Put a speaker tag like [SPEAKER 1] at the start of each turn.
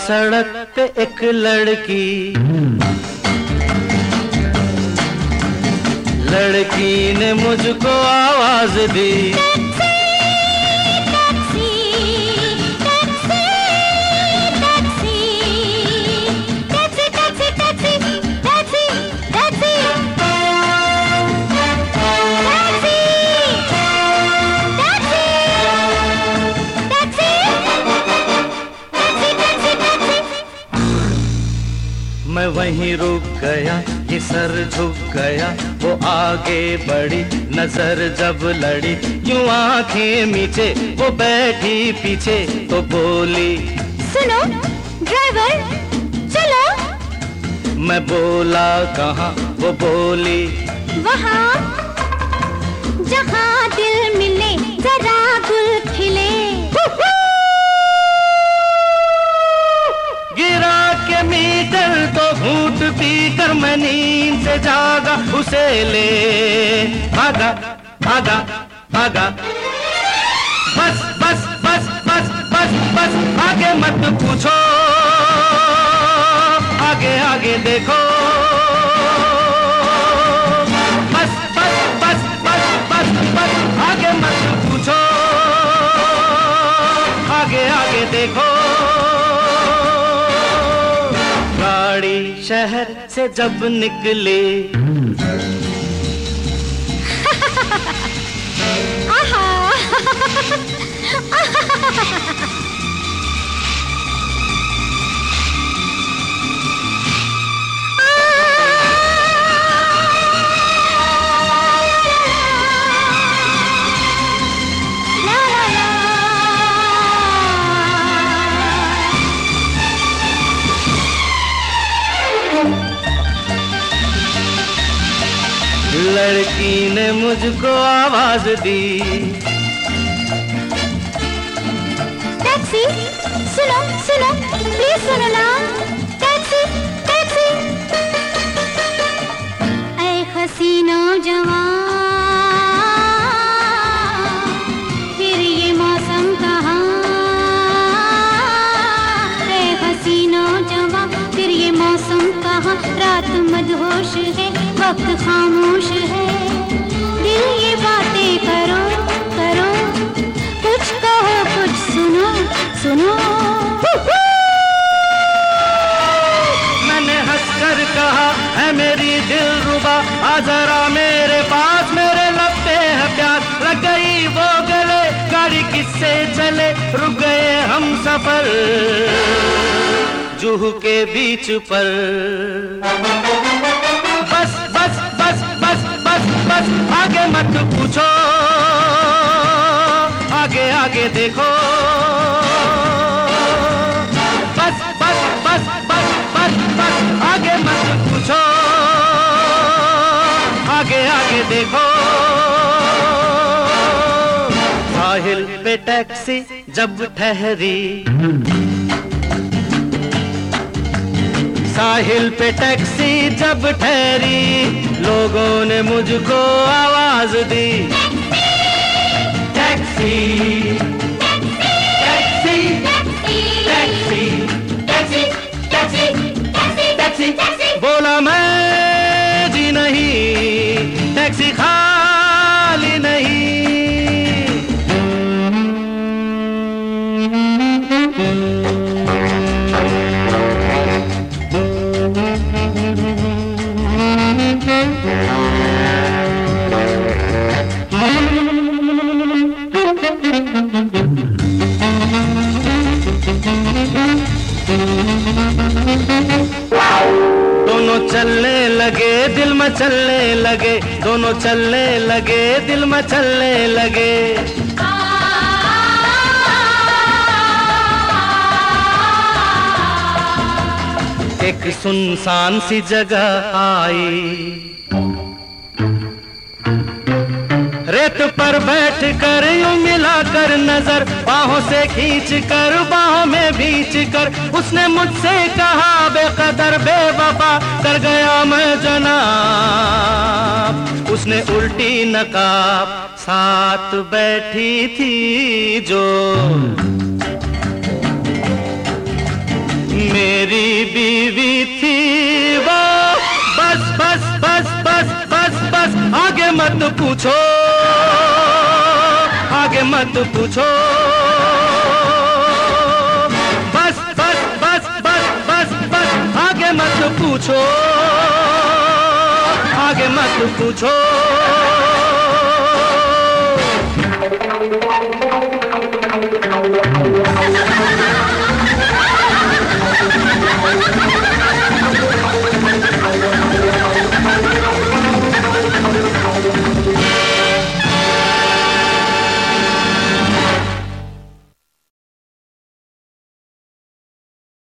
[SPEAKER 1] सड़क पे एक लड़की। लड़की ने मुझको आवाज़ दी। मैं वहीं रुक गया ये सर झुक गया वो आगे बढ़ी नज़र जब लड़ी यूँ आँखें मीचे वो बैठी पीछे तो बोली
[SPEAKER 2] सुनो ड्राइवर चलो।
[SPEAKER 1] मैं बोला कहा वो बोली
[SPEAKER 2] वहाँ जहाँ दिल मिले
[SPEAKER 1] जागा, उसे ले। आगा भागा भागा। बस बस बस बस बस बस, आगे मत पूछो। आगे आगे देखो। गाड़ी शहर से जब निकले। लड़की ने मुझको आवाज़ दी।
[SPEAKER 2] टैक्सी सुनो सुनो प्लीज़ सुनो ना। कहाँ रात मदहोश है, वक्त खामोश है। दिल ये बातें करो करो। कुछ कहो, कुछ सुनो सुनो।
[SPEAKER 1] मैंने हंसकर कहा, है मेरी दिल रुबा, आ जरा मेरे पास, मेरे लब है प्यार। लग गई वो गले, गाड़ी किससे चले, रुक गए हम सफ़र। जूह के बीच पर बस बस बस बस बस बस आगे मत पूछो आगे आगे देखो बस बस बस बस बस बस आगे मत पूछो आगे आगे देखो साहिल पे टैक्सी जब ठहरी साहिल पे टैक्सी जब ठहरी, लोगों ने मुझको आवाज़ दी। Taxi taxi taxi taxi taxi taxi बोला मैं जी नहीं, टैक्सी खाली में चलने लगे, दोनों चलने लगे, दिल में चलने लगे। एक सुनसान सी जगह आई। रेत पर बैठ कर यूँ मिला कर नज़र। बाहों से खींच कर, बाहों में भींच कर। उसने मुझसे कहा, बेकदर, बेवफा, कर गया मैं जनाब। उसने उल्टी नकाब, साथ बैठी थी जो के मत पूछो बस बस बस बस बस बस, आगे मत पूछो आगे मत पूछो